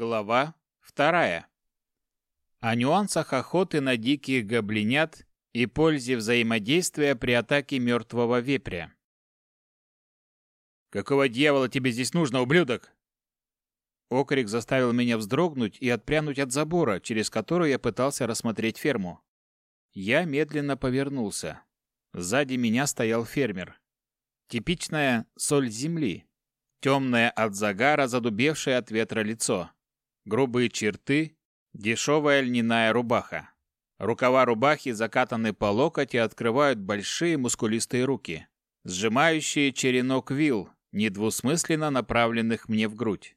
Глава вторая. О нюансах охоты на диких гоблинят и пользе взаимодействия при атаке мертвого вепря. «Какого дьявола тебе здесь нужно, ублюдок?» Окрик заставил меня вздрогнуть и отпрянуть от забора, через который я пытался рассмотреть ферму. Я медленно повернулся. Сзади меня стоял фермер. Типичная соль земли. Темное от загара, задубевшее от ветра лицо грубые черты, дешевая льняная рубаха. Рукава рубахи закатаны по локоть и открывают большие мускулистые руки, сжимающие черенок вил, недвусмысленно направленных мне в грудь.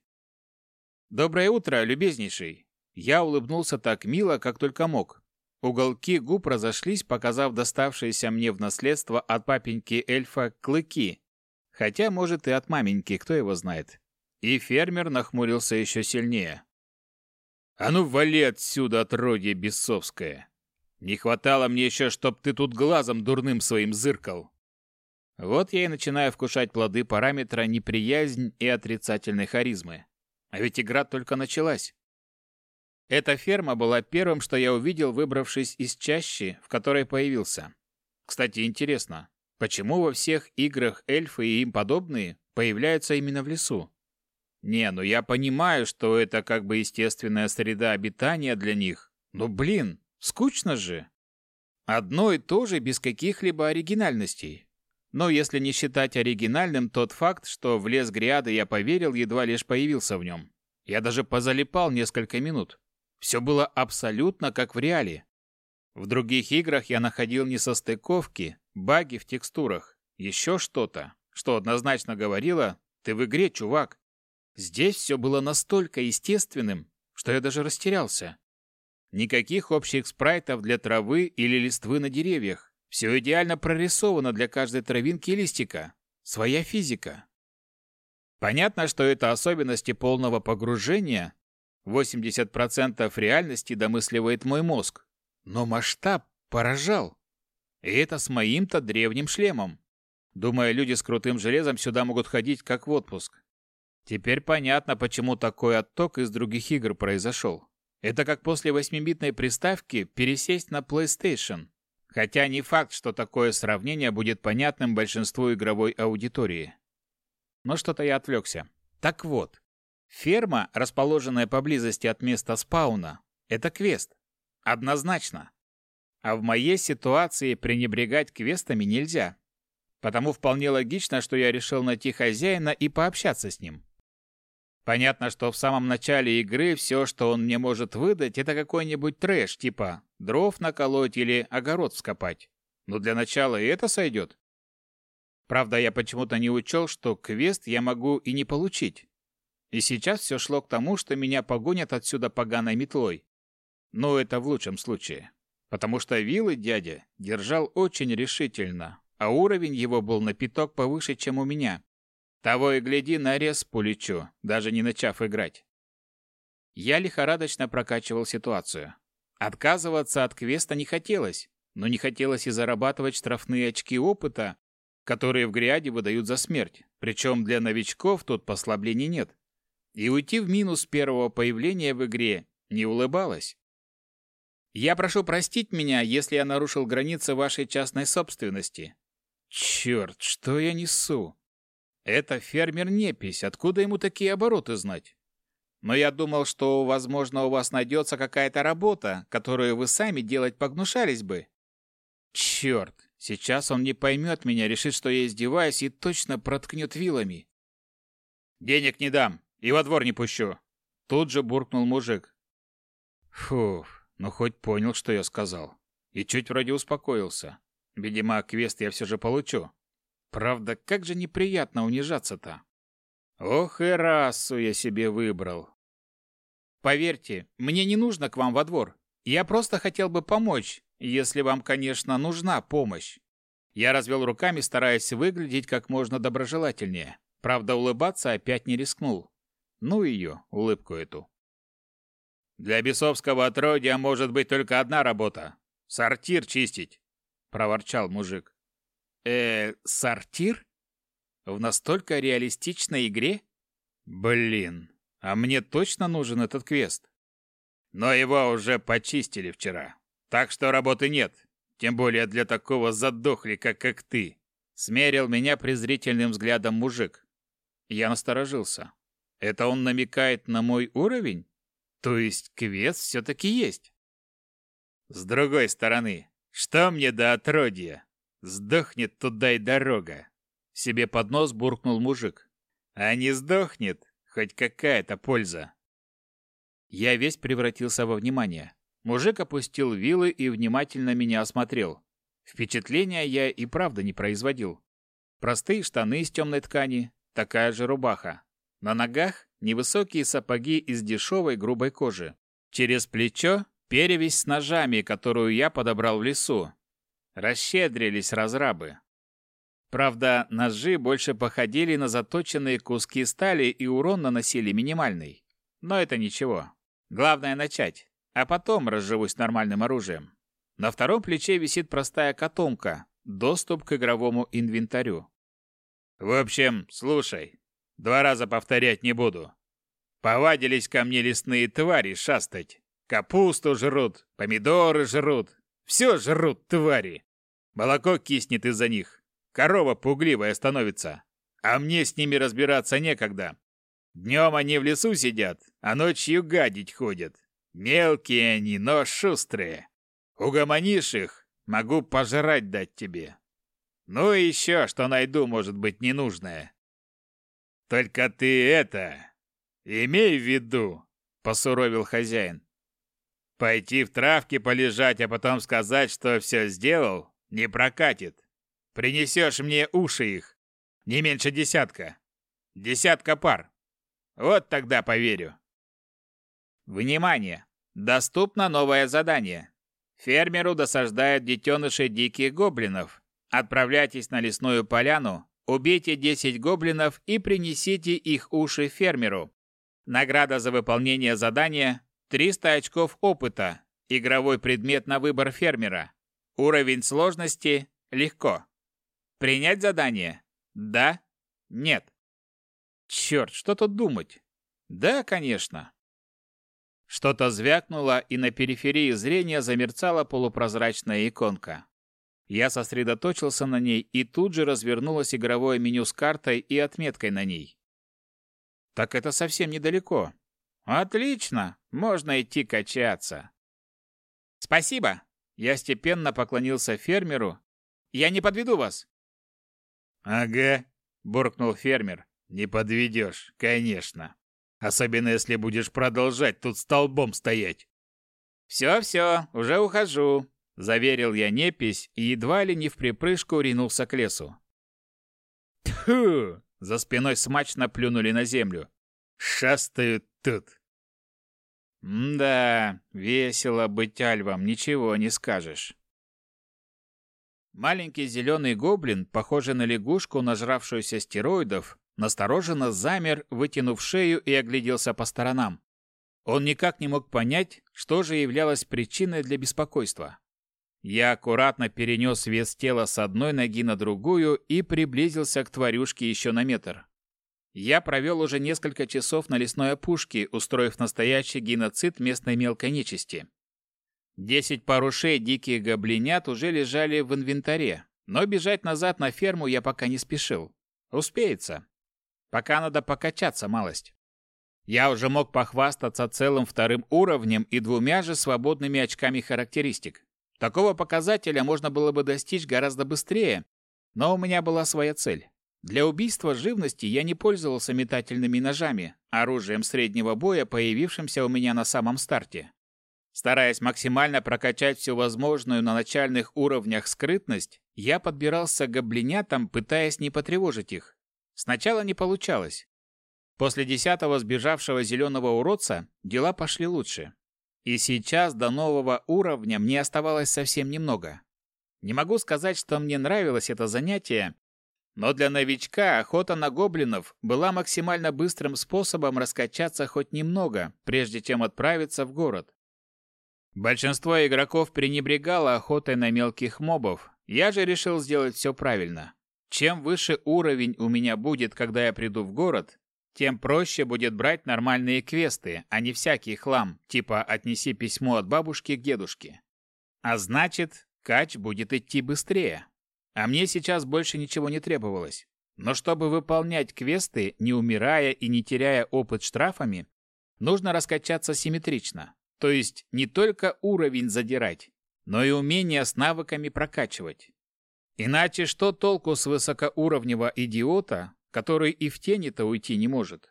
«Доброе утро, любезнейший!» Я улыбнулся так мило, как только мог. Уголки губ разошлись, показав доставшиеся мне в наследство от папеньки эльфа клыки. Хотя, может, и от маменьки, кто его знает. И фермер нахмурился еще сильнее. А ну вали отсюда, отродье бесовское! Не хватало мне еще, чтоб ты тут глазом дурным своим зыркал. Вот я и начинаю вкушать плоды параметра неприязнь и отрицательной харизмы. А ведь игра только началась. Эта ферма была первым, что я увидел, выбравшись из чащи, в которой появился. Кстати, интересно, почему во всех играх эльфы и им подобные появляются именно в лесу? Не, ну я понимаю, что это как бы естественная среда обитания для них. Но, блин, скучно же. Одно и то же без каких-либо оригинальностей. Но если не считать оригинальным тот факт, что в лес Гриады я поверил, едва лишь появился в нем. Я даже позалипал несколько минут. Все было абсолютно как в реале. В других играх я находил несостыковки, баги в текстурах, еще что-то, что однозначно говорило «ты в игре, чувак». Здесь все было настолько естественным, что я даже растерялся. Никаких общих спрайтов для травы или листвы на деревьях. Все идеально прорисовано для каждой травинки и листика. Своя физика. Понятно, что это особенности полного погружения. 80% реальности домысливает мой мозг. Но масштаб поражал. И это с моим-то древним шлемом. Думаю, люди с крутым железом сюда могут ходить как в отпуск. Теперь понятно, почему такой отток из других игр произошел. Это как после восьмибитной приставки пересесть на PlayStation. Хотя не факт, что такое сравнение будет понятным большинству игровой аудитории. Но что-то я отвлекся. Так вот, ферма, расположенная поблизости от места спауна, это квест. Однозначно. А в моей ситуации пренебрегать квестами нельзя. Потому вполне логично, что я решил найти хозяина и пообщаться с ним. Понятно, что в самом начале игры все, что он мне может выдать, это какой-нибудь трэш, типа дров наколоть или огород вскопать. Но для начала и это сойдет. Правда, я почему-то не учел, что квест я могу и не получить. И сейчас все шло к тому, что меня погонят отсюда поганой метлой. Но это в лучшем случае. Потому что вилы дядя держал очень решительно, а уровень его был на пяток повыше, чем у меня. Того и гляди, на рез полечу, даже не начав играть. Я лихорадочно прокачивал ситуацию. Отказываться от квеста не хотелось, но не хотелось и зарабатывать штрафные очки опыта, которые в гряде выдают за смерть, причем для новичков тут послаблений нет. И уйти в минус первого появления в игре не улыбалось. Я прошу простить меня, если я нарушил границы вашей частной собственности. Черт, что я несу? Это фермер Непись, откуда ему такие обороты знать? Но я думал, что, возможно, у вас найдется какая-то работа, которую вы сами делать погнушались бы. Черт, сейчас он не поймет меня, решит, что я издеваюсь и точно проткнет вилами. Денег не дам и во двор не пущу. Тут же буркнул мужик. Фух, ну хоть понял, что я сказал. И чуть вроде успокоился. Видимо, квест я все же получу. Правда, как же неприятно унижаться-то. Ох и расу я себе выбрал. Поверьте, мне не нужно к вам во двор. Я просто хотел бы помочь, если вам, конечно, нужна помощь. Я развел руками, стараясь выглядеть как можно доброжелательнее. Правда, улыбаться опять не рискнул. Ну ее, улыбку эту. Для бесовского отродья может быть только одна работа — сортир чистить, — проворчал мужик. Э, сортир? В настолько реалистичной игре? Блин, А мне точно нужен этот квест? Но его уже почистили вчера. Так что работы нет. Тем более для такого задохлика, как ты. Смерил меня презрительным взглядом мужик. Я насторожился. Это он намекает на мой уровень? То есть квест все-таки есть? С другой стороны, что мне до отродья? Сдохнет туда и дорога. Себе под нос буркнул мужик. А не сдохнет, хоть какая-то польза. Я весь превратился во внимание. Мужик опустил вилы и внимательно меня осмотрел. Впечатления я и правда не производил. Простые штаны из темной ткани, такая же рубаха. На ногах невысокие сапоги из дешевой грубой кожи. Через плечо перевязь с ножами, которую я подобрал в лесу. Расщедрились разрабы. Правда, ножи больше походили на заточенные куски стали и урон наносили минимальный. Но это ничего. Главное начать, а потом разживусь нормальным оружием. На втором плече висит простая котомка, доступ к игровому инвентарю. В общем, слушай, два раза повторять не буду. Повадились ко мне лесные твари шастать. Капусту жрут, помидоры жрут, все жрут твари. Молоко киснет из-за них. Корова пугливая становится. А мне с ними разбираться некогда. Днем они в лесу сидят, а ночью гадить ходят. Мелкие они, но шустрые. Угомонишь их, могу пожрать дать тебе. Ну и еще, что найду, может быть, ненужное. Только ты это... Имей в виду, посуровил хозяин. Пойти в травке полежать, а потом сказать, что все сделал, не прокатит. Принесешь мне уши их. Не меньше десятка. Десятка пар. Вот тогда поверю. Внимание! Доступно новое задание. Фермеру досаждают детеныши диких гоблинов. Отправляйтесь на лесную поляну, убейте 10 гоблинов и принесите их уши фермеру. Награда за выполнение задания – 300 очков опыта. Игровой предмет на выбор фермера. Уровень сложности – легко. Принять задание? Да? Нет? Черт, что тут думать? Да, конечно. Что-то звякнуло, и на периферии зрения замерцала полупрозрачная иконка. Я сосредоточился на ней, и тут же развернулось игровое меню с картой и отметкой на ней. Так это совсем недалеко. Отлично, можно идти качаться. Спасибо. Я степенно поклонился фермеру. Я не подведу вас. «Ага», — буркнул фермер. «Не подведешь, конечно. Особенно, если будешь продолжать тут столбом стоять». «Все-все, уже ухожу», — заверил я непись и едва ли не в припрыжку ринулся к лесу. «Тьфу!» — за спиной смачно плюнули на землю. «Шастают тут!» «Да, весело быть альвом, ничего не скажешь». Маленький зеленый гоблин, похожий на лягушку, нажравшуюся стероидов, настороженно замер, вытянув шею и огляделся по сторонам. Он никак не мог понять, что же являлось причиной для беспокойства. Я аккуратно перенес вес тела с одной ноги на другую и приблизился к тварюшке еще на метр. Я провел уже несколько часов на лесной опушке, устроив настоящий геноцид местной мелкой нечисти. Десять пар ушей диких гоблинят уже лежали в инвентаре, но бежать назад на ферму я пока не спешил. Успеется. Пока надо покачаться малость. Я уже мог похвастаться целым вторым уровнем и двумя же свободными очками характеристик. Такого показателя можно было бы достичь гораздо быстрее, но у меня была своя цель. Для убийства живности я не пользовался метательными ножами, оружием среднего боя, появившимся у меня на самом старте. Стараясь максимально прокачать всю возможную на начальных уровнях скрытность, я подбирался к гоблинятам, пытаясь не потревожить их. Сначала не получалось. После десятого сбежавшего зеленого уродца дела пошли лучше. И сейчас до нового уровня мне оставалось совсем немного. Не могу сказать, что мне нравилось это занятие, но для новичка охота на гоблинов была максимально быстрым способом раскачаться хоть немного, прежде чем отправиться в город. Большинство игроков пренебрегало охотой на мелких мобов. Я же решил сделать все правильно. Чем выше уровень у меня будет, когда я приду в город, тем проще будет брать нормальные квесты, а не всякий хлам, типа «отнеси письмо от бабушки к дедушке». А значит, кач будет идти быстрее. А мне сейчас больше ничего не требовалось. Но чтобы выполнять квесты, не умирая и не теряя опыт штрафами, нужно раскачаться симметрично. То есть не только уровень задирать, но и умение с навыками прокачивать. Иначе что толку с высокоуровневого идиота, который и в тени-то уйти не может?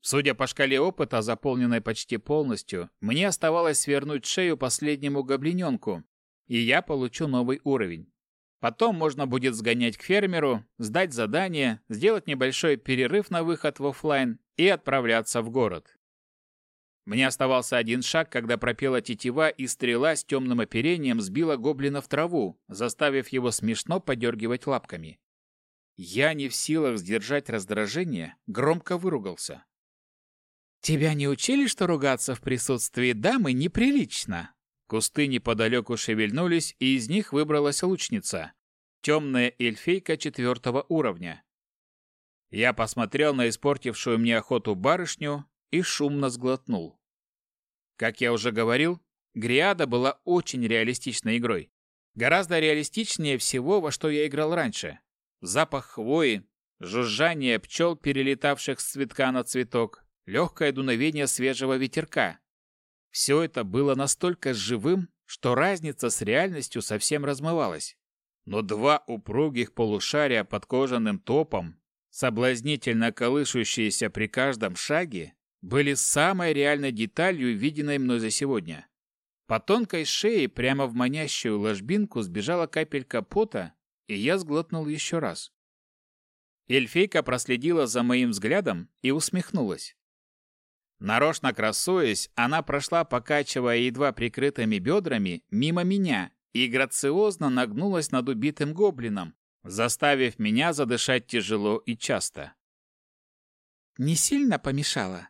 Судя по шкале опыта, заполненной почти полностью, мне оставалось свернуть шею последнему гоблиненку, и я получу новый уровень. Потом можно будет сгонять к фермеру, сдать задание, сделать небольшой перерыв на выход в офлайн и отправляться в город. Мне оставался один шаг, когда пропела тетива, и стрела с темным оперением сбила гоблина в траву, заставив его смешно подергивать лапками. Я, не в силах сдержать раздражение, громко выругался. «Тебя не учили, что ругаться в присутствии дамы неприлично?» Кусты неподалеку шевельнулись, и из них выбралась лучница. Темная эльфейка четвертого уровня. Я посмотрел на испортившую мне охоту барышню и шумно сглотнул. Как я уже говорил, Гриада была очень реалистичной игрой. Гораздо реалистичнее всего, во что я играл раньше. Запах хвои, жужжание пчел, перелетавших с цветка на цветок, легкое дуновение свежего ветерка. Все это было настолько живым, что разница с реальностью совсем размывалась. Но два упругих полушария под кожаным топом, соблазнительно колышущиеся при каждом шаге, были самой реальной деталью, виденной мной за сегодня. По тонкой шее прямо в манящую ложбинку сбежала капелька пота, и я сглотнул еще раз. Эльфейка проследила за моим взглядом и усмехнулась. Нарочно красуясь, она прошла, покачивая едва прикрытыми бедрами, мимо меня и грациозно нагнулась над убитым гоблином, заставив меня задышать тяжело и часто. «Не сильно помешала?»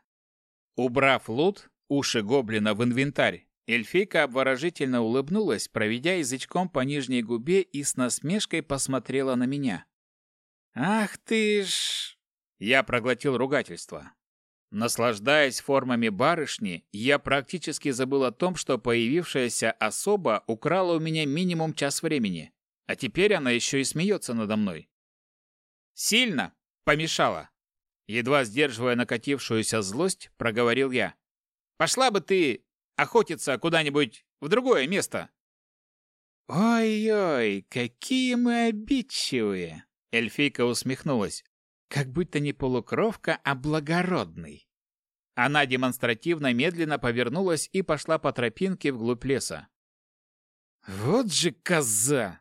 Убрав лут, уши гоблина в инвентарь, эльфийка обворожительно улыбнулась, проведя язычком по нижней губе и с насмешкой посмотрела на меня. «Ах ты ж...» Я проглотил ругательство. Наслаждаясь формами барышни, я практически забыл о том, что появившаяся особа украла у меня минимум час времени, а теперь она еще и смеется надо мной. «Сильно!» помешала. Едва сдерживая накатившуюся злость, проговорил я. «Пошла бы ты охотиться куда-нибудь в другое место!» «Ой-ой, какие мы обидчивые!» Эльфийка усмехнулась. «Как будто не полукровка, а благородный!» Она демонстративно медленно повернулась и пошла по тропинке вглубь леса. «Вот же коза!»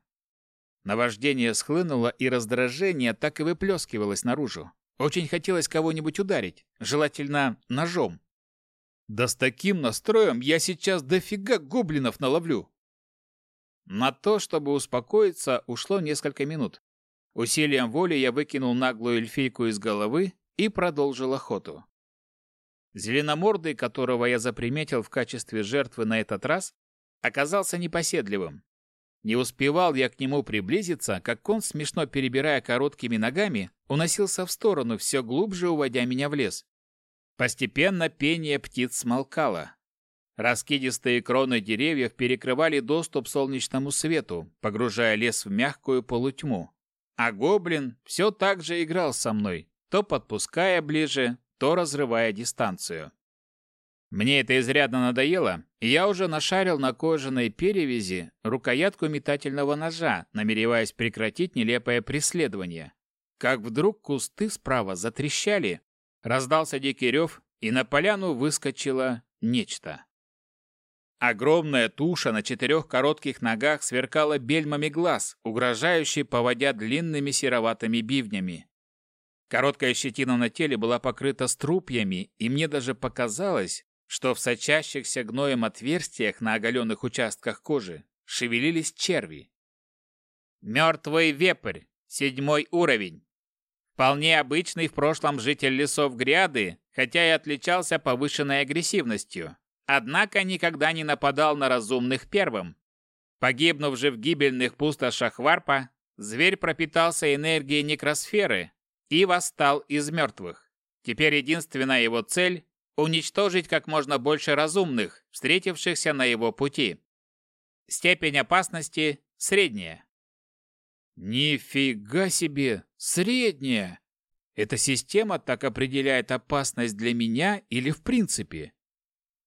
Наваждение схлынуло, и раздражение так и выплескивалось наружу. Очень хотелось кого-нибудь ударить, желательно ножом. Да с таким настроем я сейчас дофига гоблинов наловлю. На то, чтобы успокоиться, ушло несколько минут. Усилием воли я выкинул наглую эльфийку из головы и продолжил охоту. Зеленомордый, которого я заприметил в качестве жертвы на этот раз, оказался непоседливым. Не успевал я к нему приблизиться, как он, смешно перебирая короткими ногами, уносился в сторону, все глубже уводя меня в лес. Постепенно пение птиц смолкало. Раскидистые кроны деревьев перекрывали доступ солнечному свету, погружая лес в мягкую полутьму. А гоблин все так же играл со мной, то подпуская ближе, то разрывая дистанцию. Мне это изрядно надоело, и я уже нашарил на кожаной перевязи рукоятку метательного ножа, намереваясь прекратить нелепое преследование. Как вдруг кусты справа затрещали, раздался дикий рев, и на поляну выскочило нечто. Огромная туша на четырех коротких ногах сверкала бельмами глаз, угрожающей поводя длинными сероватыми бивнями. Короткая щетина на теле была покрыта струпьями, и мне даже показалось, что в сочащихся гноем отверстиях на оголенных участках кожи шевелились черви. Мертвый вепрь, седьмой уровень. Вполне обычный в прошлом житель лесов Гряды, хотя и отличался повышенной агрессивностью. Однако никогда не нападал на разумных первым. Погибнув же в гибельных пустошах Варпа, зверь пропитался энергией некросферы и восстал из мертвых. Теперь единственная его цель – уничтожить как можно больше разумных, встретившихся на его пути. Степень опасности – средняя. Нифига себе! Средняя! Эта система так определяет опасность для меня или в принципе?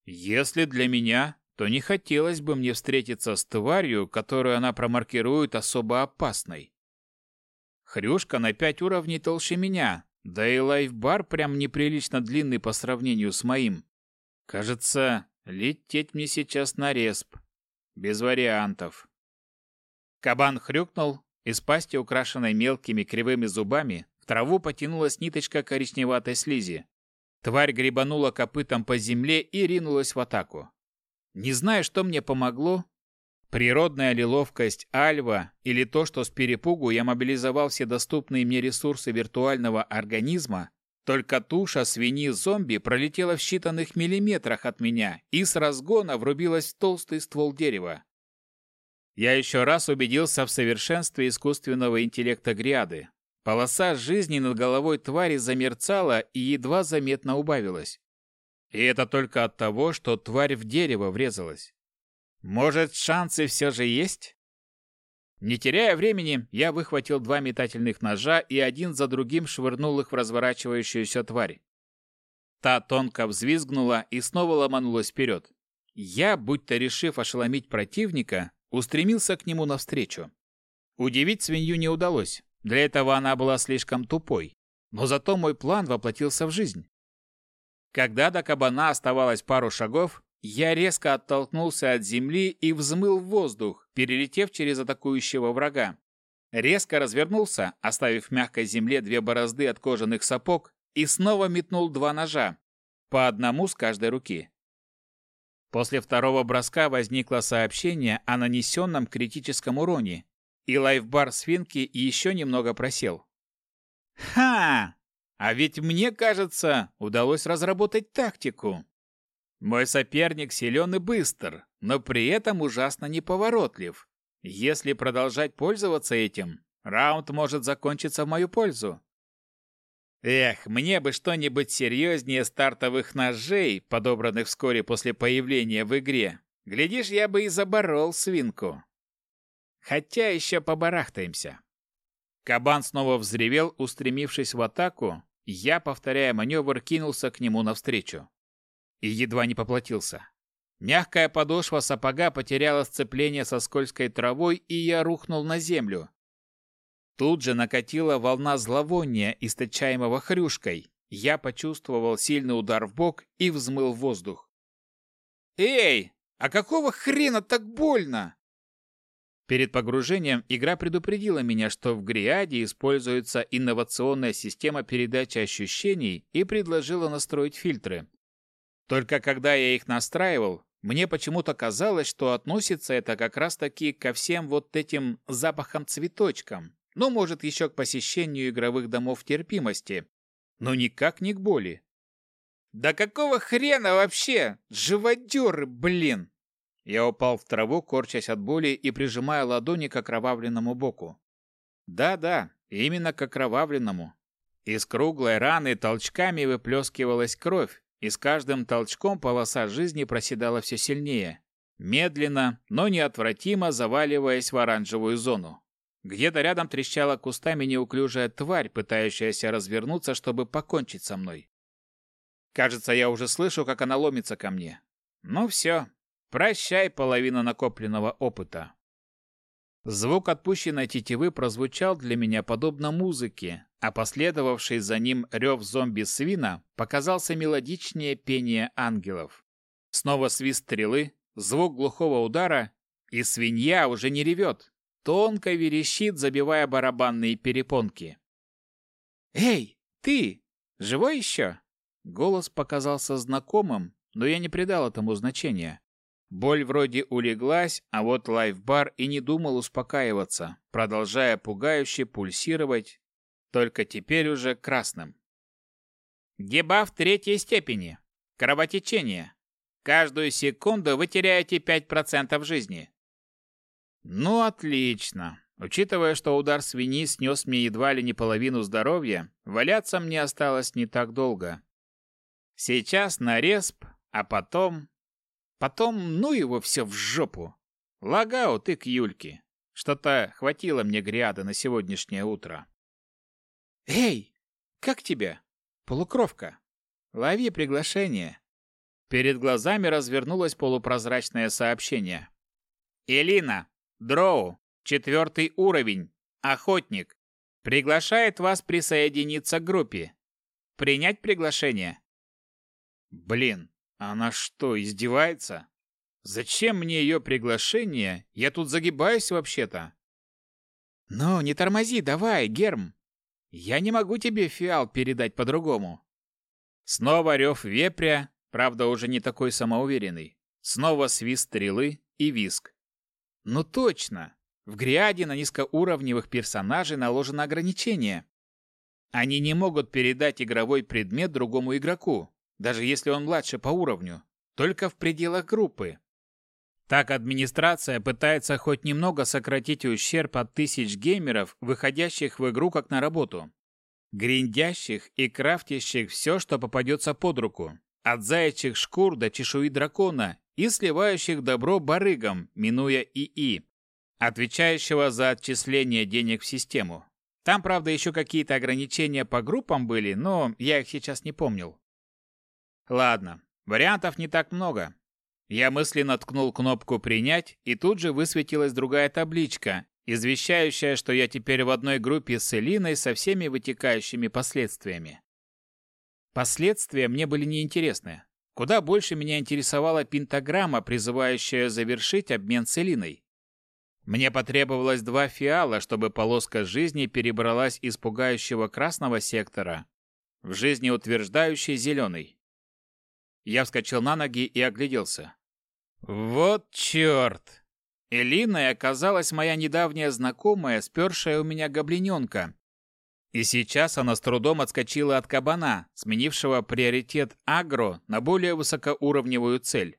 Если для меня, то не хотелось бы мне встретиться с тварью, которую она промаркирует особо опасной. Хрюшка на пять уровней толще меня, да и лайфбар прям неприлично длинный по сравнению с моим. Кажется, лететь мне сейчас на респ. Без вариантов. Кабан хрюкнул, из пасти, украшенной мелкими кривыми зубами, в траву потянулась ниточка коричневатой слизи. Тварь гребанула копытом по земле и ринулась в атаку. Не знаю, что мне помогло, природная ли ловкость Альва или то, что с перепугу я мобилизовал все доступные мне ресурсы виртуального организма, только туша свиньи-зомби пролетела в считанных миллиметрах от меня и с разгона врубилась в толстый ствол дерева. Я еще раз убедился в совершенстве искусственного интеллекта Гриады. Полоса жизни над головой твари замерцала и едва заметно убавилась. И это только от того, что тварь в дерево врезалась. Может, шансы все же есть? Не теряя времени, я выхватил два метательных ножа и один за другим швырнул их в разворачивающуюся тварь. Та тонко взвизгнула и снова ломанулась вперед. Я, будто решив ошеломить противника, устремился к нему навстречу. Удивить свинью не удалось. Для этого она была слишком тупой. Но зато мой план воплотился в жизнь. Когда до кабана оставалось пару шагов, я резко оттолкнулся от земли и взмыл в воздух, перелетев через атакующего врага. Резко развернулся, оставив в мягкой земле две борозды от кожаных сапог, и снова метнул два ножа, по одному с каждой руки. После второго броска возникло сообщение о нанесенном критическом уроне, и лайфбар свинки еще немного просел. Ха! А ведь мне кажется, удалось разработать тактику. Мой соперник силен и быстр, но при этом ужасно неповоротлив. Если продолжать пользоваться этим, раунд может закончиться в мою пользу. Эх, мне бы что-нибудь серьезнее стартовых ножей, подобранных вскоре после появления в игре. Глядишь, я бы и заборол свинку. Хотя еще побарахтаемся. Кабан снова взревел, устремившись в атаку. Я, повторяя маневр, кинулся к нему навстречу. И едва не поплатился. Мягкая подошва сапога потеряла сцепление со скользкой травой, и я рухнул на землю. Тут же накатила волна зловония, источаемого хрюшкой. Я почувствовал сильный удар в бок и взмыл воздух. «Эй, а какого хрена так больно?» Перед погружением игра предупредила меня, что в Гриаде используется инновационная система передачи ощущений и предложила настроить фильтры. Только когда я их настраивал, мне почему-то казалось, что относится это как раз-таки ко всем вот этим запахам-цветочкам, ну, может, еще к посещению игровых домов терпимости, но никак не к боли. «Да какого хрена вообще? Живодеры, блин!» Я упал в траву, корчась от боли и прижимая ладони к окровавленному боку. Да-да, именно к окровавленному. Из круглой раны толчками выплескивалась кровь, и с каждым толчком полоса жизни проседала все сильнее, медленно, но неотвратимо заваливаясь в оранжевую зону. Где-то рядом трещала кустами неуклюжая тварь, пытающаяся развернуться, чтобы покончить со мной. Кажется, я уже слышу, как она ломится ко мне. Ну все, Прощай, половина накопленного опыта. Звук отпущенной тетивы прозвучал для меня подобно музыке, а последовавший за ним рев зомби-свина показался мелодичнее пения ангелов. Снова свист стрелы, звук глухого удара, и свинья уже не ревет, тонко верещит, забивая барабанные перепонки. «Эй, ты! Живой еще?» Голос показался знакомым, но я не придал этому значения. Боль вроде улеглась, а вот лайфбар и не думал успокаиваться, продолжая пугающе пульсировать, только теперь уже красным. Дебаф третьей степени. Кровотечение. Каждую секунду вы теряете 5% жизни. Ну, отлично. Учитывая, что удар свиньи снес мне едва ли не половину здоровья, валяться мне осталось не так долго. Сейчас на респ, а потом... Потом, ну его все в жопу. Logout и к Юльке. Что-то хватило мне гряда на сегодняшнее утро. «Эй, как тебя? Полукровка. Лови приглашение». Перед глазами развернулось полупрозрачное сообщение. «Элина, Дроу, четвертый уровень, охотник, приглашает вас присоединиться к группе. Принять приглашение?» «Блин, она что, издевается? Зачем мне ее приглашение? Я тут загибаюсь вообще-то». «Ну, не тормози, давай, Герм. Я не могу тебе фиал передать по-другому». Снова рев вепря, правда уже не такой самоуверенный. Снова свист стрелы и виск. Ну точно! В Гриаде на низкоуровневых персонажей наложено ограничение. Они не могут передать игровой предмет другому игроку, даже если он младше по уровню, только в пределах группы. Так администрация пытается хоть немного сократить ущерб от тысяч геймеров, выходящих в игру как на работу. Гриндящих и крафтящих все, что попадется под руку. От заячьих шкур до чешуи дракона и сливающих добро барыгам, минуя ИИ, отвечающего за отчисление денег в систему. Там, правда, еще какие-то ограничения по группам были, но я их сейчас не помнил. Ладно, вариантов не так много. Я мысленно ткнул кнопку «Принять», и тут же высветилась другая табличка, извещающая, что я теперь в одной группе с Элиной со всеми вытекающими последствиями. Последствия мне были неинтересны. Куда больше меня интересовала пентаграмма, призывающая завершить обмен с Элиной. Мне потребовалось два фиала, чтобы полоска жизни перебралась из пугающего красного сектора в жизнеутверждающий зеленый. Я вскочил на ноги и огляделся. Вот черт! Элиной оказалась моя недавняя знакомая, спершая у меня гоблиненка, и сейчас она с трудом отскочила от кабана, сменившего приоритет агро на более высокоуровневую цель.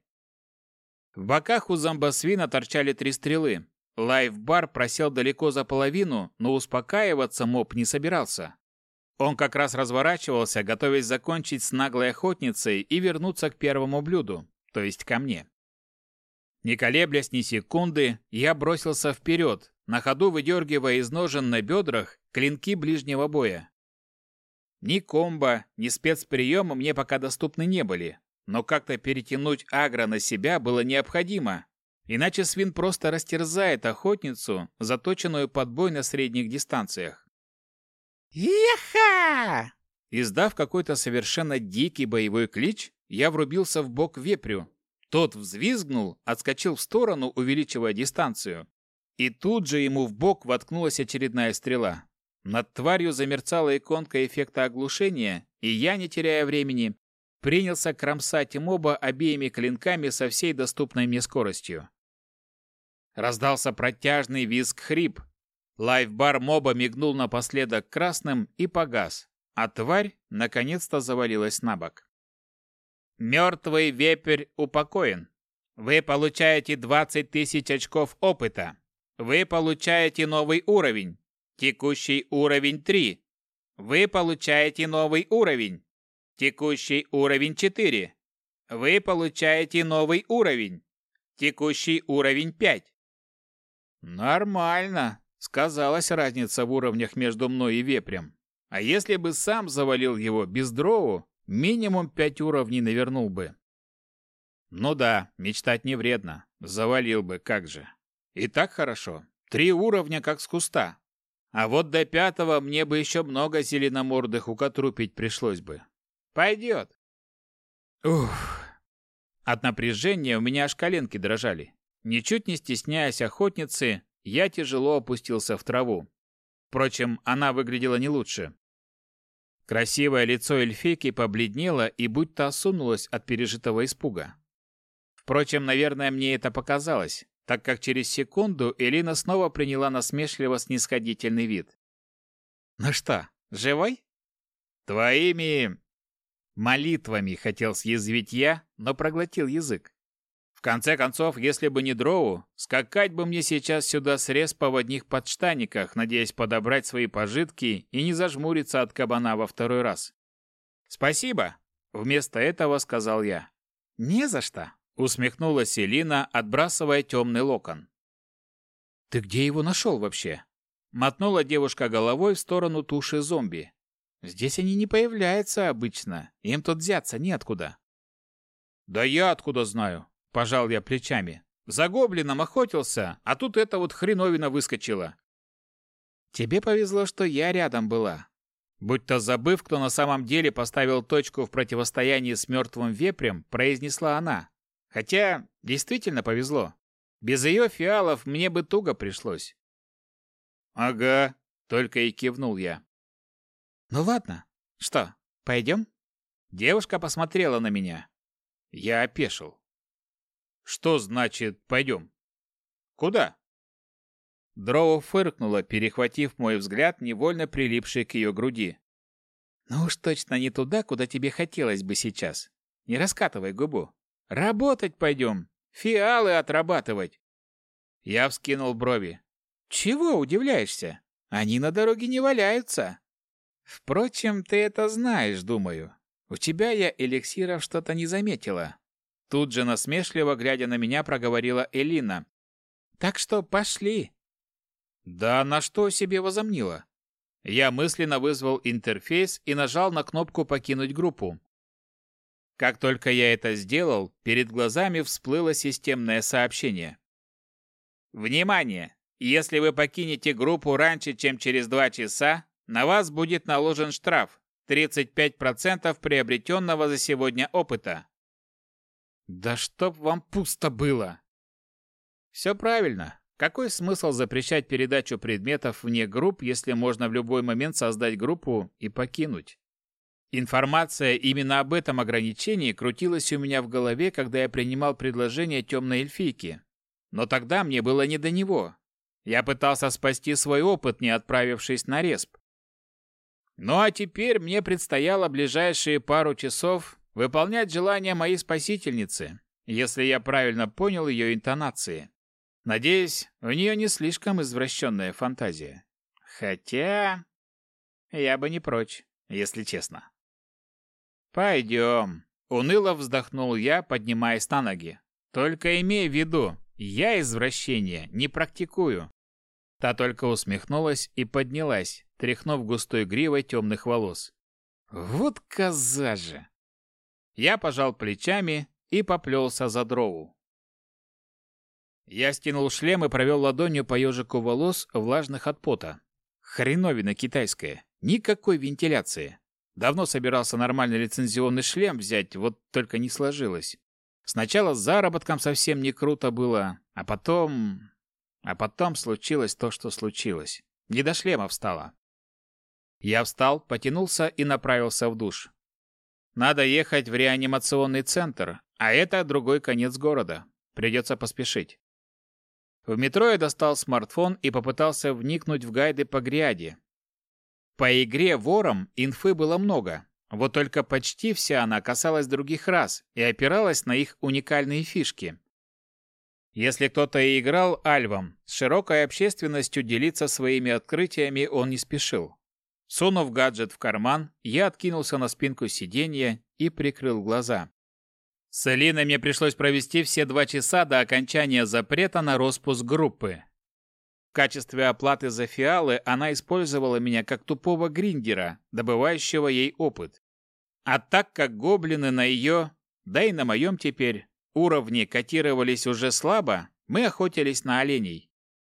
В боках у зомбосвина торчали три стрелы. Лайфбар просел далеко за половину, но успокаиваться моб не собирался. Он как раз разворачивался, готовясь закончить с наглой охотницей и вернуться к первому блюду, то есть ко мне. Не колеблясь ни секунды, я бросился вперед, на ходу выдергивая из ножен на бедрах клинки ближнего боя. Ни комбо, ни спецприемы мне пока доступны не были, но как-то перетянуть агро на себя было необходимо, иначе свин просто растерзает охотницу, заточенную под бой на средних дистанциях. «Еха!» Издав какой-то совершенно дикий боевой клич, я врубился в бок вепрю, тот взвизгнул, отскочил в сторону, увеличивая дистанцию. И тут же ему в бок воткнулась очередная стрела. Над тварью замерцала иконка эффекта оглушения, и я, не теряя времени, принялся кромсать моба обеими клинками со всей доступной мне скоростью. Раздался протяжный визг-хрип. Лайфбар моба мигнул напоследок красным и погас, а тварь наконец-то завалилась на бок. Мертвый вепрь упокоен. Вы получаете 20 тысяч очков опыта. Вы получаете новый уровень. Текущий уровень 3. Вы получаете новый уровень. Текущий уровень 4. Вы получаете новый уровень. Текущий уровень 5. Нормально, сказалась разница в уровнях между мной и вепрем. А если бы сам завалил его без дроу, Минимум пять уровней навернул бы. Ну да, мечтать не вредно. Завалил бы, как же. И так хорошо. Три уровня, как с куста. А вот до пятого мне бы еще много зеленомордых укотрупить пришлось бы. Пойдет. Ух. От напряжения у меня аж коленки дрожали. Ничуть не стесняясь охотницы, я тяжело опустился в траву. Впрочем, она выглядела не лучше. Красивое лицо эльфийки побледнело и будто осунулось от пережитого испуга. Впрочем, наверное, мне это показалось, так как через секунду Элина снова приняла насмешливо снисходительный вид. «Ну что, живой?» «Твоими...» Молитвами хотел съязвить я, но проглотил язык. Конце концов, если бы не дроу, скакать бы мне сейчас сюда с респа в одних подштаниках, надеясь подобрать свои пожитки и не зажмуриться от кабана во второй раз. «Спасибо!» — вместо этого сказал я. «Не за что!» — усмехнулась Селина, отбрасывая темный локон. «Ты где его нашел вообще?» Мотнула девушка головой в сторону туши зомби. «Здесь они не появляются обычно, им тут взяться неоткуда». «Да я откуда знаю?» Пожал я плечами. За гоблином охотился, а тут эта вот хреновина выскочила. Тебе повезло, что я рядом была. Будь-то забыв, кто на самом деле поставил точку в противостоянии с мертвым вепрем, произнесла она. Хотя, действительно повезло. Без ее фиалов мне бы туго пришлось. Ага, только и кивнул я. Ну ладно. Что, пойдем? Девушка посмотрела на меня. Я опешил. Что значит «пойдем»? Куда? Дроу фыркнула, перехватив мой взгляд, невольно прилипший к ее груди. «Ну уж точно не туда, куда тебе хотелось бы сейчас. Не раскатывай губу. Работать пойдем. Фиалы отрабатывать». Я вскинул брови. «Чего удивляешься? Они на дороге не валяются. Впрочем, ты это знаешь, думаю. У тебя я эликсиров что-то не заметила. Тут же насмешливо, глядя на меня, проговорила Элина. «Так что пошли». «Да на что себе возомнила?» Я мысленно вызвал интерфейс и нажал на кнопку «Покинуть группу». Как только я это сделал, перед глазами всплыло системное сообщение. «Внимание! Если вы покинете группу раньше, чем через два часа, на вас будет наложен штраф 35% приобретенного за сегодня опыта. Да чтоб вам пусто было! Все правильно. Какой смысл запрещать передачу предметов вне групп, если можно в любой момент создать группу и покинуть? Информация именно об этом ограничении крутилась у меня в голове, когда я принимал предложение темной эльфийки. Но тогда мне было не до него. Я пытался спасти свой опыт, не отправившись на респ. Ну а теперь мне предстояло ближайшие пару часов Выполнять желания моей спасительницы, если я правильно понял ее интонации. Надеюсь, у нее не слишком извращенная фантазия. Хотя... Я бы не прочь, если честно. «Пойдем», — уныло вздохнул я, поднимаясь на ноги. «Только имей в виду, я извращения не практикую». Та только усмехнулась и поднялась, тряхнув густой гривой темных волос. «Вот коза же!» Я пожал плечами и поплелся за дрову. Я стянул шлем и провел ладонью по ежику волос, влажных от пота. Хреновина китайская. Никакой вентиляции. Давно собирался нормальный лицензионный шлем взять, вот только не сложилось. Сначала с заработком совсем не круто было, а потом... А потом случилось то, что случилось. Не до шлема встала. Я встал, потянулся и направился в душ. Надо ехать в реанимационный центр, а это другой конец города. Придется поспешить. В метро я достал смартфон и попытался вникнуть в гайды по гряде. По игре вором инфы было много, вот только почти вся она касалась других рас и опиралась на их уникальные фишки. Если кто-то и играл альвом, с широкой общественностью делиться своими открытиями он не спешил. Сунув гаджет в карман, я откинулся на спинку сиденья и прикрыл глаза. С Элиной мне пришлось провести все два часа до окончания запрета на распуск группы. В качестве оплаты за фиалы она использовала меня как тупого гриндера, добывающего ей опыт. А так как гоблины на ее, да и на моем теперь, уровне котировались уже слабо, мы охотились на оленей.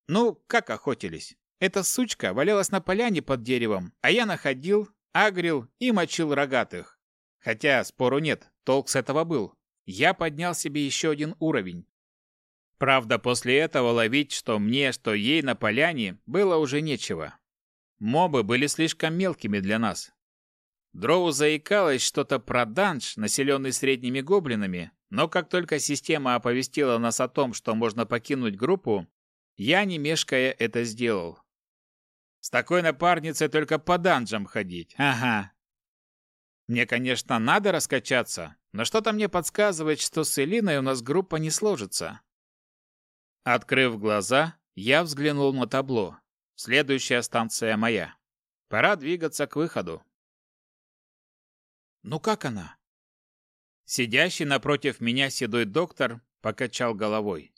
Ну, как охотились? Эта сучка валялась на поляне под деревом, а я находил, агрил и мочил рогатых. Хотя, спору нет, толк с этого был. Я поднял себе еще один уровень. Правда, после этого ловить что мне, что ей на поляне было уже нечего. Мобы были слишком мелкими для нас. Дроу заикалась что-то про данж, населенный средними гоблинами, но как только система оповестила нас о том, что можно покинуть группу, я, не мешкая, это сделал. С такой напарницей только по данжам ходить. Ага. Мне, конечно, надо раскачаться, но что-то мне подсказывает, что с Элиной у нас группа не сложится. Открыв глаза, я взглянул на табло. Следующая станция моя. Пора двигаться к выходу. Ну как она? Сидящий напротив меня седой доктор покачал головой.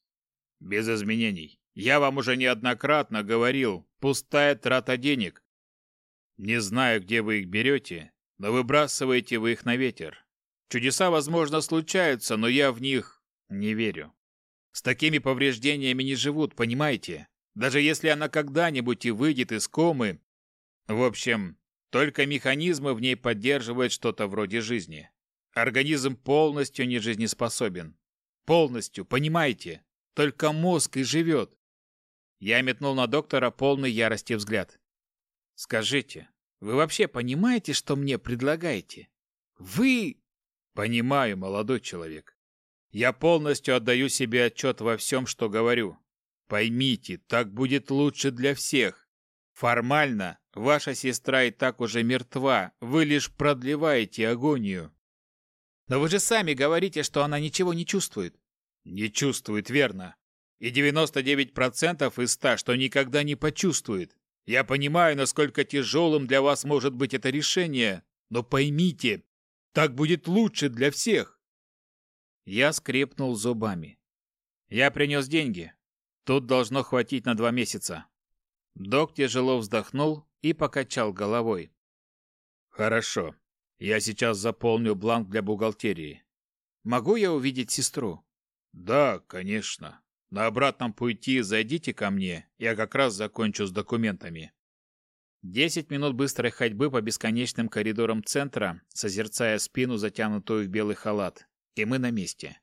Без изменений. Я вам уже неоднократно говорил, пустая трата денег. Не знаю, где вы их берете, но выбрасываете вы их на ветер. Чудеса, возможно, случаются, но я в них не верю. С такими повреждениями не живут, понимаете? Даже если она когда-нибудь и выйдет из комы. В общем, только механизмы в ней поддерживают что-то вроде жизни. Организм полностью не жизнеспособен. Полностью, понимаете? Только мозг и живет. Я метнул на доктора полный ярости взгляд. Скажите, вы вообще понимаете, что мне предлагаете? Вы... Понимаю, молодой человек. Я полностью отдаю себе отчет во всем, что говорю. Поймите, так будет лучше для всех. Формально, ваша сестра и так уже мертва, вы лишь продлеваете агонию. Но вы же сами говорите, что она ничего не чувствует. Не чувствует, верно. И 99% из 100, что никогда не почувствует. Я понимаю, насколько тяжелым для вас может быть это решение, но поймите, так будет лучше для всех. Я скрипнул зубами. Я принес деньги. Тут должно хватить на два месяца. Док тяжело вздохнул и покачал головой. Хорошо. Я сейчас заполню бланк для бухгалтерии. Могу я увидеть сестру? Да, конечно. На обратном пути зайдите ко мне, я как раз закончу с документами. Десять минут быстрой ходьбы по бесконечным коридорам центра, созерцая спину, затянутую в белый халат, и мы на месте.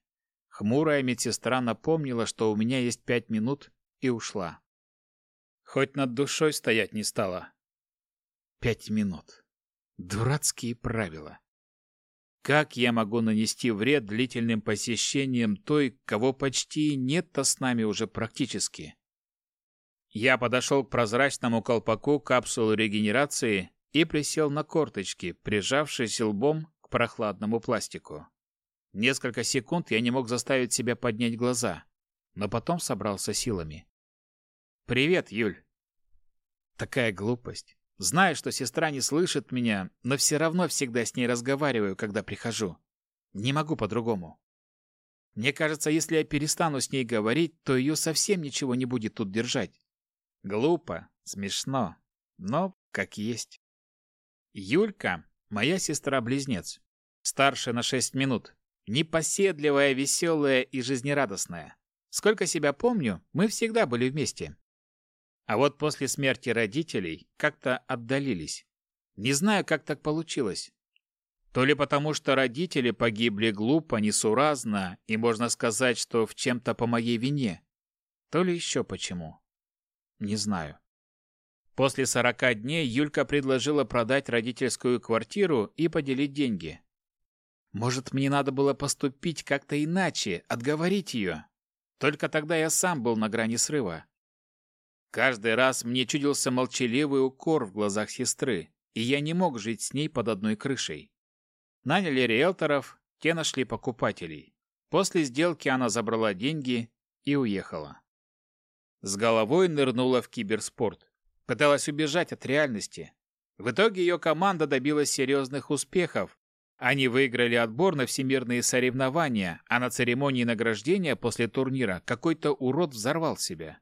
Хмурая медсестра напомнила, что у меня есть пять минут, и ушла. Хоть над душой стоять не стала. Пять минут. Дурацкие правила. Как я могу нанести вред длительным посещением той, кого почти нет-то с нами уже практически? Я подошел к прозрачному колпаку капсулы регенерации и присел на корточки, прижавшись лбом к прохладному пластику. Несколько секунд я не мог заставить себя поднять глаза, но потом собрался силами. «Привет, Юль!» Такая глупость. Знаю, что сестра не слышит меня, но все равно всегда с ней разговариваю, когда прихожу. Не могу по-другому. Мне кажется, если я перестану с ней говорить, то ее совсем ничего не будет тут держать. Глупо, смешно, но как есть. Юлька — моя сестра-близнец. Старше на шесть минут. Непоседливая, веселая и жизнерадостная. Сколько себя помню, мы всегда были вместе. А вот после смерти родителей как-то отдалились. Не знаю, как так получилось. То ли потому, что родители погибли глупо, несуразно, и можно сказать, что в чем-то по моей вине, то ли еще почему. Не знаю. После сорока дней Юлька предложила продать родительскую квартиру и поделить деньги. Может, мне надо было поступить как-то иначе, отговорить ее. Только тогда я сам был на грани срыва. Каждый раз мне чудился молчаливый укор в глазах сестры, и я не мог жить с ней под одной крышей. Наняли риэлторов, те нашли покупателей. После сделки она забрала деньги и уехала. С головой нырнула в киберспорт. Пыталась убежать от реальности. В итоге ее команда добилась серьезных успехов. Они выиграли отбор на всемирные соревнования, а на церемонии награждения после турнира какой-то урод взорвал себя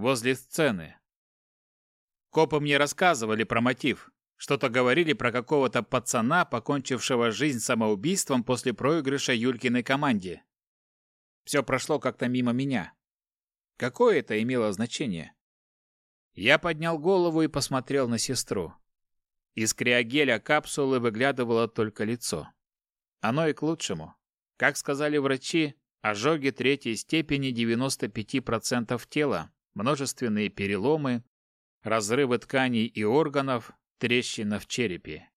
возле сцены. Копы мне рассказывали про мотив. Что-то говорили про какого-то пацана, покончившего жизнь самоубийством после проигрыша Юлькиной команде. Все прошло как-то мимо меня. Какое это имело значение? Я поднял голову и посмотрел на сестру. Из криогеля капсулы выглядывало только лицо. Оно и к лучшему. Как сказали врачи, ожоги третьей степени 95% тела, множественные переломы, разрывы тканей и органов, трещина в черепе.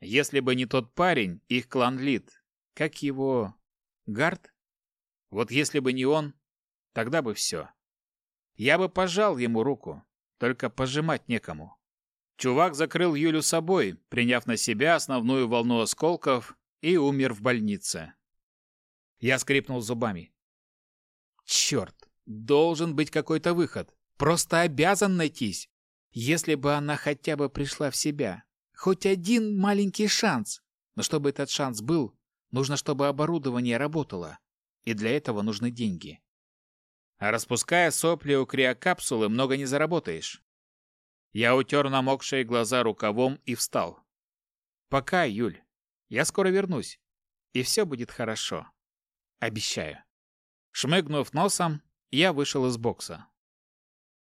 Если бы не тот парень, их клан Лид, как его... Гард? Вот если бы не он, тогда бы все. Я бы пожал ему руку, только пожимать некому. Чувак закрыл Юлю собой, приняв на себя основную волну осколков, и умер в больнице. Я скрипнул зубами. Черт, должен быть какой-то выход. Просто обязан найтись. Если бы она хотя бы пришла в себя. Хоть один маленький шанс. Но чтобы этот шанс был, нужно, чтобы оборудование работало. И для этого нужны деньги. А распуская сопли у криокапсулы, много не заработаешь. Я утер намокшие глаза рукавом и встал. «Пока, Юль. Я скоро вернусь. И все будет хорошо. Обещаю». Шмыгнув носом, я вышел из бокса.